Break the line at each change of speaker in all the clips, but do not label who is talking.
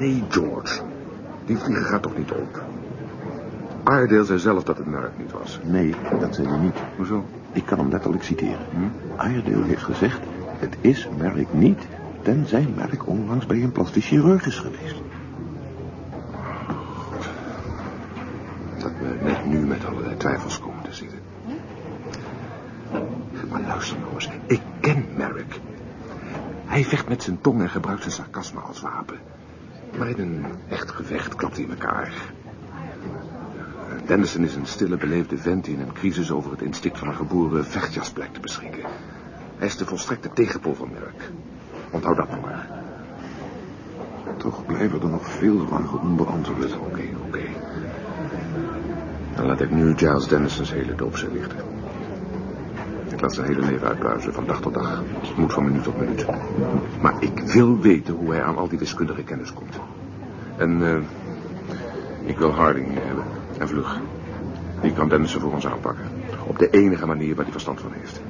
Nee, George. Die vliegen gaat toch niet op? Aardeel zei zelf dat het merk niet was.
Nee, dat zei hij niet.
Hoezo?
Ik kan hem letterlijk citeren. Hm? Iredale heeft gezegd, het is Merk niet, tenzij Merk onlangs bij een plastisch chirurg is geweest.
Dat we net nu met allerlei twijfels komen te zitten. Maar luister nou eens, ik ken Merrick. Hij vecht met zijn tong en gebruikt zijn sarcasme als wapen. Maar in een echt gevecht klapt hij in elkaar. Dennison is een stille, beleefde vent die in een crisis over het instinct van een geboren vechtjas te beschikken. Hij is de volstrekte tegenpol van Merk. Onthoud dat nou maar.
Toch blijven er nog veel vragen onbeantwoord.
Oké, oké. Dan laat ik nu Giles Dennison's hele doopzee lichten. Ik laat zijn hele leven uitbuizen, van dag tot dag. Het moet van minuut tot minuut. Maar ik wil weten hoe hij aan al die wiskundige kennis komt. En eh, ik wil Harding hier hebben. En vlug. Die kan Dennison voor ons aanpakken. Op de enige manier waar hij verstand van heeft.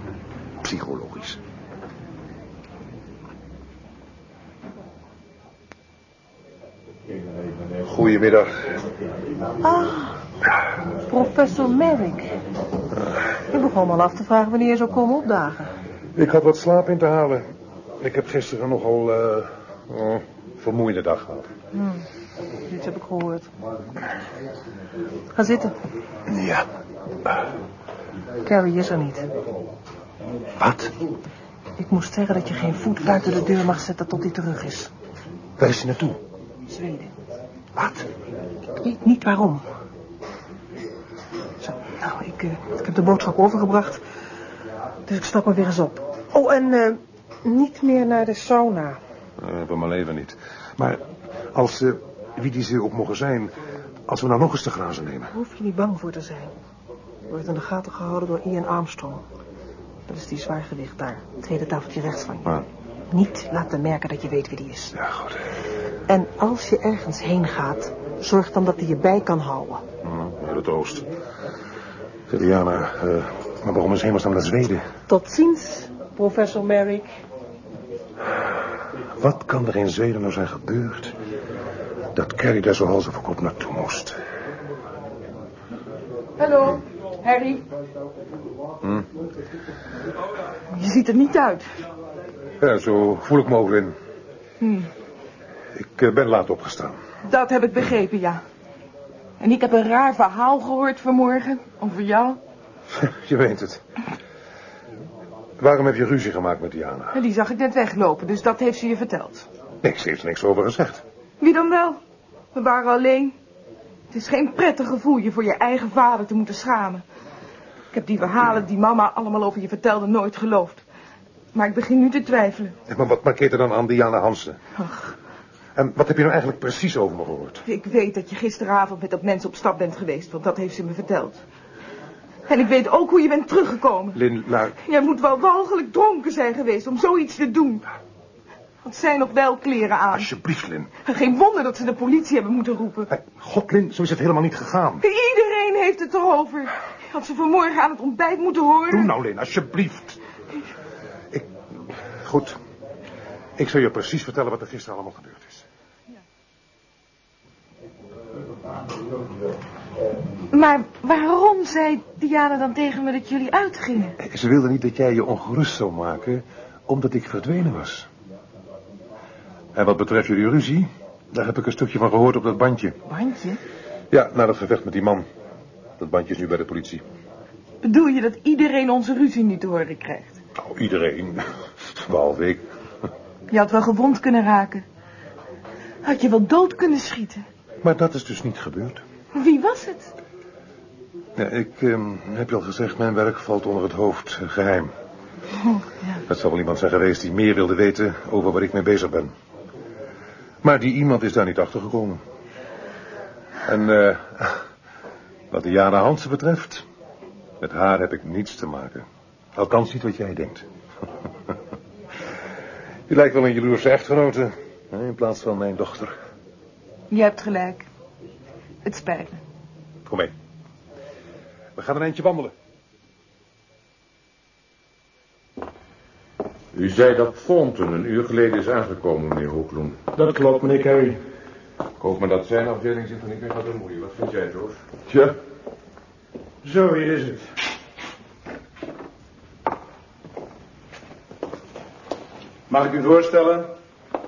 Psychologisch.
Goedemiddag.
Ah, professor Merrick. Ik begon al af te vragen wanneer je zou komen opdagen.
Ik had wat slaap in te halen. Ik heb gisteren nogal oh, vermoeiende dag gehad.
Dit heb ik gehoord. Ga zitten.
Ja.
Carrie is er niet.
Wat?
Ik moest zeggen dat je geen voet buiten de deur mag zetten tot hij terug is.
Waar is hij naartoe?
Zweden.
Wat?
Ik weet niet waarom. Nou, ik, eh, ik heb de boodschap overgebracht. Dus ik stap er weer eens op. Oh, en eh, niet meer naar de sauna.
Uh, voor mijn leven niet. Maar als, eh, wie die ze ook mogen zijn, als we nou nog eens te grazen nemen.
Daar hoef je niet bang voor te zijn. Je wordt in de gaten gehouden door Ian Armstrong. Dat is die zwaargewicht daar. Het tweede tafeltje rechts van je.
Ah.
Niet laten merken dat je weet wie die is.
Ja, goed.
En als je ergens heen gaat, zorg dan dat hij je bij kan houden.
Uh, naar het oost. Zeg, Diana, eh, maar waarom is hemelsnaam naar Zweden?
Tot ziens, professor Merrick.
Wat kan er in Zweden nou zijn gebeurd? Dat Carrie daar zo hals over kop naartoe moest.
Hallo, Harry.
Hm?
Je ziet er niet uit.
Ja, zo voel ik me ook in. Ik eh, ben laat opgestaan.
Dat heb ik begrepen, ja. En ik heb een raar verhaal gehoord vanmorgen over jou.
Je weet het. Waarom heb je ruzie gemaakt met Diana?
En die zag ik net weglopen, dus dat heeft ze je verteld.
Niks, ze heeft niks over gezegd.
Wie dan wel? We waren alleen. Het is geen prettig gevoel je voor je eigen vader te moeten schamen. Ik heb die verhalen die mama allemaal over je vertelde nooit geloofd. Maar ik begin nu te twijfelen.
Maar wat markeert er dan aan Diana Hansen?
Ach,
En wat heb je nou eigenlijk precies over me gehoord?
ik weet dat je gisteravond met dat mens op stap bent geweest, want dat heeft ze me verteld. En ik weet ook hoe je bent teruggekomen.
Lin, luid.
Jij moet wel walgelijk dronken zijn geweest om zoiets te doen. Want zij nog wel kleren aan.
Alsjeblieft, Lin.
Geen wonder dat ze de politie hebben moeten roepen.
Hey, God, Lin, zo is het helemaal niet gegaan.
Iedereen heeft het erover. Had ze vanmorgen aan het ontbijt moeten horen.
Doe nou, Lin, alsjeblieft. Ik... Goed. Ik zal je precies vertellen wat er gisteren allemaal gebeurd is.
Maar waarom zei Diana dan tegen me dat jullie uitgingen?
Ze wilde niet dat jij je ongerust zou maken, omdat ik verdwenen was. En wat betreft jullie ruzie, daar heb ik een stukje van gehoord op dat bandje.
Bandje?
Ja, na dat gevecht met die man. Dat bandje is nu bij de politie.
Bedoel je dat iedereen onze ruzie niet te horen krijgt?
Nou, iedereen. Behalve ik.
Je had wel gewond kunnen raken. Had je wel dood kunnen schieten.
Maar dat is dus niet gebeurd.
Wie was het?
Ja, ik ehm, heb je al gezegd, mijn werk valt onder het hoofd eh, geheim.
Oh, ja.
Het zal wel iemand zijn geweest die meer wilde weten over waar ik mee bezig ben. Maar die iemand is daar niet achter gekomen. En eh, wat Diana Hansen betreft, met haar heb ik niets te maken. Althans niet wat jij denkt. Je lijkt wel een jaloerse echtgenote, hè, in plaats van mijn dochter.
Je hebt gelijk. Het spijt me.
Kom mee. We gaan een eindje wandelen.
U zei dat Thornton een uur geleden is aangekomen, meneer Hoekloen.
Dat klopt, meneer Carey.
Ik hoop maar dat zijn afdeling zich er niet meer gaat bemoeien. Wat vind jij, George?
Tja,
Zo, hier is het. Mag ik u voorstellen?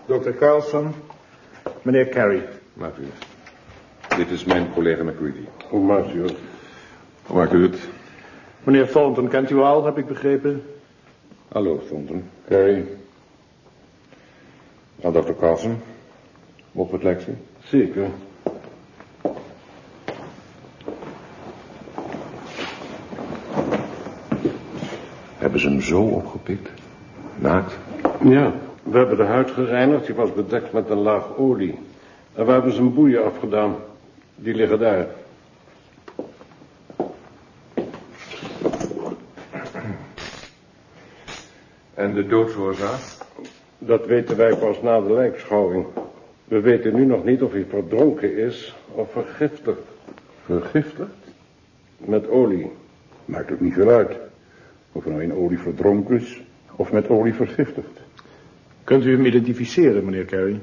Dr. Carlson, meneer Carey.
Maakt u het. Dit is mijn collega McCready.
Hoe maakt u het?
hoe maakt u het?
Meneer Thornton kent u al, heb ik begrepen.
Hallo, Thornton.
Carey.
Nou, dokter Carlson. Mogen we het lijkt?
Zeker.
Hebben ze hem zo opgepikt? Naakt?
Ja, we hebben de huid gereinigd. Die was bedekt met een laag olie. En we hebben zijn boeien afgedaan. Die liggen daar.
En de doodsoorzaak?
Dat weten wij pas na de lijkschouwing. We weten nu nog niet of hij verdronken is of vergiftigd.
Vergiftigd?
Met olie.
Maakt ook niet veel uit. Of er nou in olie verdronken is of met olie vergiftigd.
Kunt u hem identificeren, meneer Carey?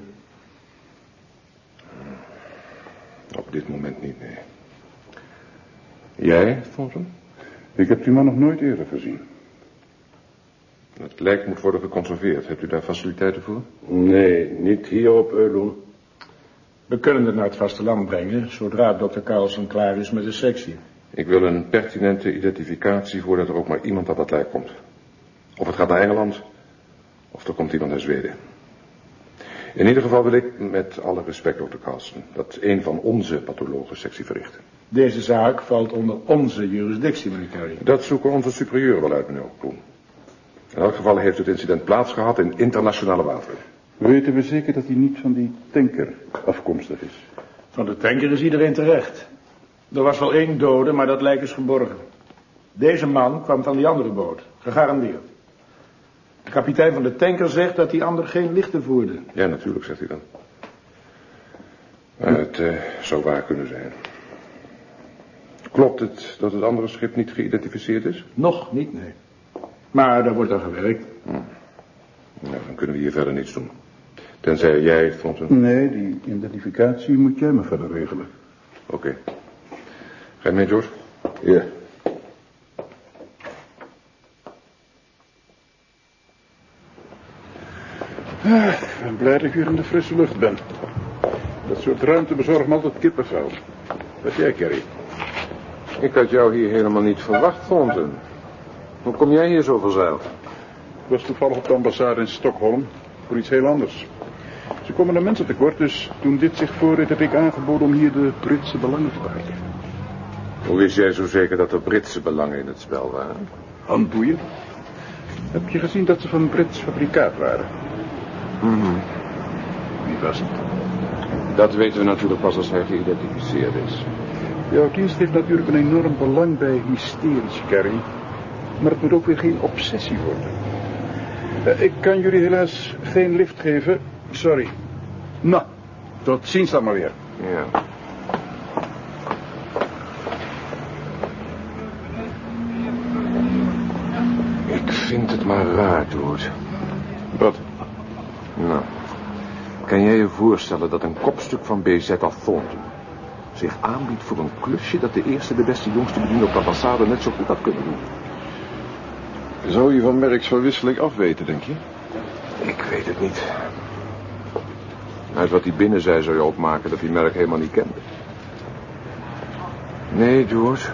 Op dit moment niet, nee. Jij, Thornton?
Ik heb die man nog nooit eerder gezien.
Het lijk moet worden geconserveerd. Hebt u daar faciliteiten voor?
Nee, niet hier op Eulon.
We kunnen het naar het vasteland brengen, zodra dokter Carlson klaar is met de sectie.
Ik wil een pertinente identificatie voordat er ook maar iemand aan dat lijk komt. Of het gaat naar Engeland, of er komt iemand naar Zweden. In ieder geval wil ik, met alle respect, dokter Carlson, dat een van onze pathologen sectie verricht.
Deze zaak valt onder onze jurisdictie, meneer.
Dat zoeken onze superieuren wel uit, meneer Koen. In elk geval heeft het incident plaatsgehad in internationale wateren.
Weten we zeker dat hij niet van die tanker afkomstig is?
Van de tanker is iedereen terecht. Er was wel één dode, maar dat lijk is geborgen. Deze man kwam van die andere boot, gegarandeerd. De kapitein van de tanker zegt dat die ander geen lichten voerde.
Ja, natuurlijk, zegt hij dan. Maar het eh, zou waar kunnen zijn. Klopt het dat het andere schip niet geïdentificeerd is?
Nog niet, nee. Maar daar wordt aan gewerkt.
Nou, dan kunnen we hier verder niets doen. Tenzij jij, Thornton...
Nee, die identificatie moet jij me verder regelen.
Oké. Ga je mee, George?
Ja. Ik ben blij dat ik weer in de frisse lucht ben. Dat soort ruimte bezorgt me altijd kippenvel. Wat jij, Kerry?
Ik had jou hier helemaal niet verwacht, Thornton. Hoe kom jij hier zo verzeild?
Ik was toevallig op de ambassade in Stockholm voor iets heel anders. Ze komen er mensen tekort, dus toen dit zich voordeed heb ik aangeboden om hier de Britse belangen te behartigen.
Hoe wist jij zo zeker dat er Britse belangen in het spel waren?
Handboeien? Heb je gezien dat ze van Brits fabrikaat waren? Wie was het?
Dat weten we natuurlijk pas als hij geïdentificeerd is.
Jouw dienst heeft natuurlijk een enorm belang bij mysteries, Carrie. Maar het moet ook weer geen obsessie worden. Eh, ik kan jullie helaas geen lift geven. Sorry. Nou, tot ziens dan maar weer.
Ja. Ik vind het maar raar, George.
Wat?
Nou, kan jij je voorstellen dat een kopstuk van BZ als Thornton zich aanbiedt voor een klusje dat de eerste, de beste, jongste bediener op de ambassade net zo goed had kunnen doen?
Zou je van Merks verwisseling afweten, denk je?
Ik weet het niet. Uit wat hij binnen zei zou je opmaken dat hij Merk helemaal niet kende. Nee, George.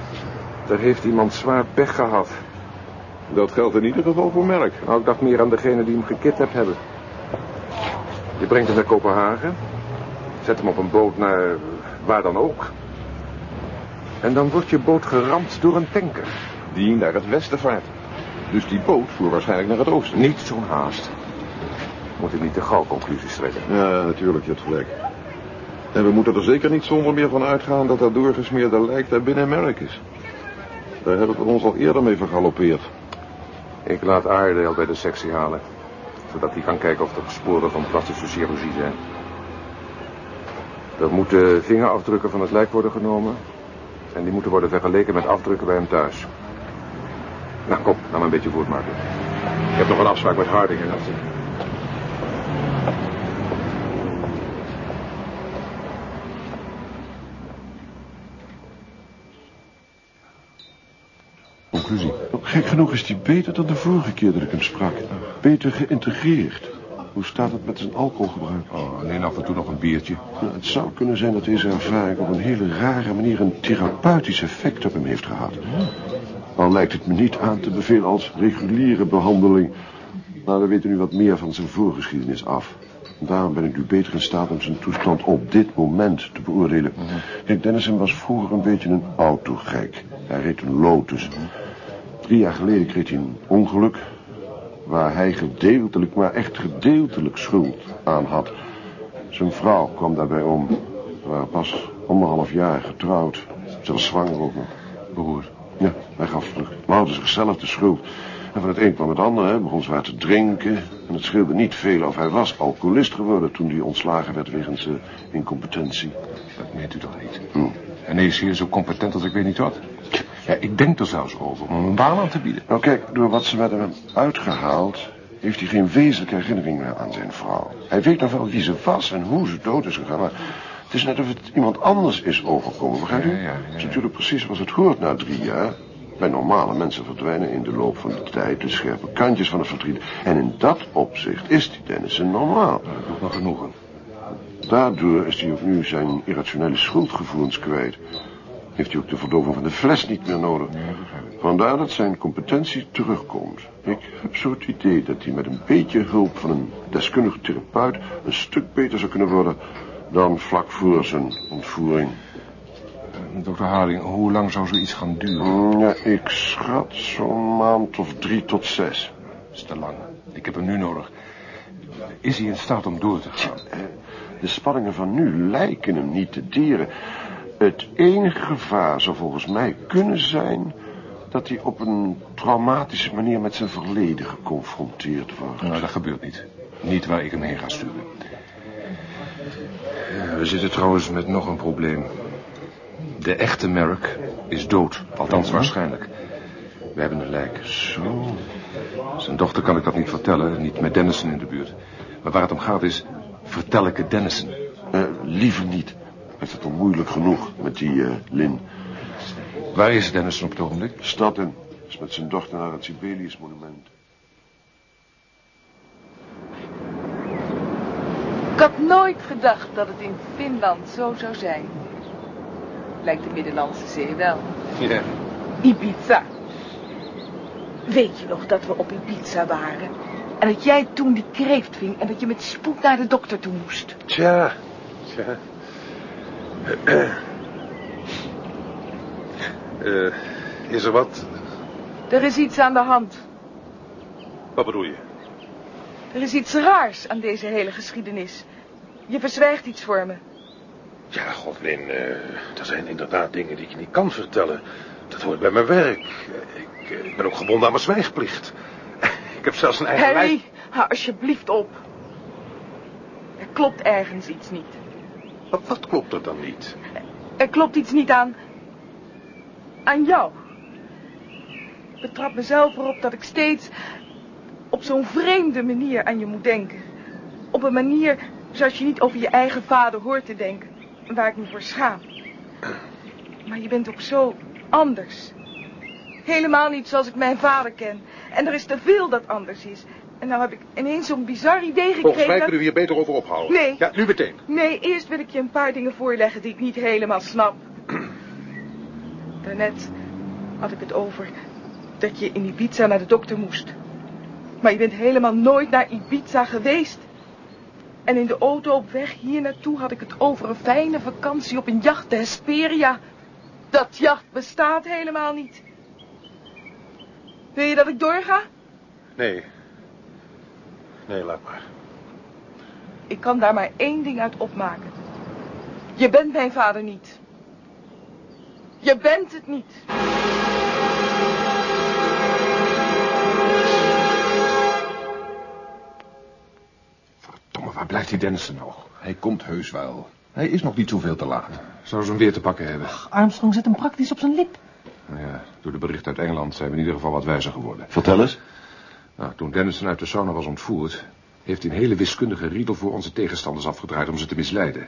Daar heeft iemand zwaar pech gehad.
Dat geldt in ieder geval voor Merk.
Nou, ik dacht meer aan degene die hem gekidnapt hebben. Je brengt hem naar Kopenhagen. Zet hem op een boot naar waar dan ook. En dan wordt je boot geramd door een tanker.
Die naar het westen vaart. Dus die boot voer waarschijnlijk naar het oosten.
Niet zo'n haast. Moet ik niet te gauw conclusies trekken.
Ja, natuurlijk, je hebt gelijk. En we moeten er zeker niet zonder meer van uitgaan dat dat doorgesmeerde lijk daar binnen Merk is. Daar hebben we ons al eerder mee vergalopeerd.
Ik laat Aardeel bij de sectie halen zodat hij kan kijken of er sporen van plastische chirurgie zijn. Er moeten vingerafdrukken van het lijk worden genomen. En die moeten worden vergeleken met afdrukken bij hem thuis. Nou, kom, laat me een beetje voortmaken. Ik heb nog een afspraak met Harding en dat Conclusie.
Gek genoeg is hij beter dan de vorige keer dat ik hem sprak. Beter geïntegreerd. Hoe staat het met zijn alcoholgebruik?
Oh, alleen af en toe nog een biertje.
Nou, het zou kunnen zijn dat deze ervaring op een hele rare manier een therapeutisch effect op hem heeft gehad. Al lijkt het me niet aan te bevelen als reguliere behandeling. Maar we weten nu wat meer van zijn voorgeschiedenis af. Daarom ben ik nu beter in staat om zijn toestand op dit moment te beoordelen. Kijk, Dennison was vroeger een beetje een autogek. Hij reed een Lotus. Drie jaar geleden kreeg hij een ongeluk... waar hij gedeeltelijk, maar echt gedeeltelijk schuld aan had. Zijn vrouw kwam daarbij om. Ze waren pas anderhalf jaar getrouwd. Ze was zwanger ook nog.
Beroerd.
Ja, hij gaf hadden zichzelf de schuld. En van het een kwam het ander, hè. Begon zwaar te drinken. En het scheelde niet veel of hij was alcoholist geworden... toen hij ontslagen werd wegens uh, incompetentie.
Dat meent u toch niet?
Hm.
En hij is hier zo competent als ik weet niet wat. Ja, ik denk er zelfs over om hem een baan aan te bieden.
Nou kijk, door wat ze met hem uitgehaald... heeft hij geen wezenlijke herinnering meer aan zijn vrouw. Hij weet nog wel wie ze was en hoe ze dood is gegaan... maar het is net of het iemand anders is overkomen, begrijp je?
Ja, ja, ja, ja.
Het is natuurlijk precies zoals het hoort na drie jaar... Bij normale mensen verdwijnen in de loop van de tijd de scherpe kantjes van het verdriet. En in dat opzicht is die Dennison normaal.
Dat doet me genoegen.
Daardoor is hij ook nu zijn irrationele schuldgevoelens kwijt. Heeft hij ook de verdoving van de fles niet meer nodig. Vandaar dat zijn competentie terugkomt. Ik heb zo het idee dat hij met een beetje hulp van een deskundige therapeut... een stuk beter zou kunnen worden dan vlak voor zijn ontvoering.
Dokter Haring, hoe lang zou zoiets gaan duren?
Mm, Ja, ik schat zo'n maand of drie tot zes.
Dat is te lang. Ik heb hem nu nodig. Is hij in staat om door te gaan?
Eh, De spanningen van nu lijken hem niet te deren. Het enige gevaar zou volgens mij kunnen zijn... dat hij op een traumatische manier met zijn verleden geconfronteerd wordt.
Nou, dat gebeurt niet. Niet waar ik hem heen ga sturen. Ja, we zitten trouwens met nog een probleem. De echte Merrick is dood. Althans waarschijnlijk. We hebben een lijk.
Zo.
Zijn dochter kan ik dat niet vertellen. Niet met Dennison in de buurt. Maar waar het om gaat is... Vertel ik het Dennison.
Eh, liever niet. Heeft het al moeilijk genoeg met die eh, Lin.
Waar is Dennison op het ogenblik?
Stad in. Is met zijn dochter naar het Sibelius monument.
Ik had nooit gedacht dat het in Finland zo zou zijn. Lijkt de Middellandse Zee wel.
Ja.
Ibiza. Weet je nog dat we op Ibiza waren? En dat jij toen die kreeft ving en dat je met spoed naar de dokter toe moest.
Tja. Tja. Eh, is er wat?
Er is iets aan de hand.
Wat bedoel je?
Er is iets raars aan deze hele geschiedenis. Je verzwijgt iets voor me.
Ja, Godwin, eh, er zijn inderdaad dingen die ik niet kan vertellen. Dat hoort bij mijn werk. Ik, eh, ik ben ook gebonden aan mijn zwijgplicht. Ik heb zelfs een eigen
Harry,
lijf.
hou alsjeblieft op. Er klopt ergens iets niet.
Wat, klopt er dan niet?
Er klopt iets niet aan... aan jou. Ik betrap mezelf erop dat ik steeds... op zo'n vreemde manier aan je moet denken. Op een manier zoals je niet over je eigen vader hoort te denken. Waar ik me voor schaam. Maar je bent ook zo anders. Helemaal niet zoals ik mijn vader ken. En er is te veel dat anders is. En nou heb ik ineens zo'n bizar idee gekregen...
Volgens mij kunnen we hier beter over ophouden.
Nee.
Ja, nu meteen.
Nee, eerst wil ik je een paar dingen voorleggen die ik niet helemaal snap. Daarnet had ik het over dat je in Ibiza naar de dokter moest. Maar je bent helemaal nooit naar Ibiza geweest. En in de auto op weg hier naartoe had ik het over een fijne vakantie op een jacht, de Hesperia. Dat jacht bestaat helemaal niet. Wil je dat ik doorga?
Nee. Nee, laat maar.
Ik kan daar maar één ding uit opmaken. Je bent mijn vader niet. Je bent het niet.
Verdomme, waar blijft die Dennison nog?
Hij komt heus wel. Hij is nog niet zoveel te laat.
Zou ze hem weer te pakken hebben?
Armstrong zet hem praktisch op zijn lip.
Nou ja, door de berichten uit Engeland zijn we in ieder geval wat wijzer geworden.
Vertel eens.
Nou, toen Dennison uit de sauna was ontvoerd... heeft hij een hele wiskundige riedel voor onze tegenstanders afgedraaid om ze te misleiden.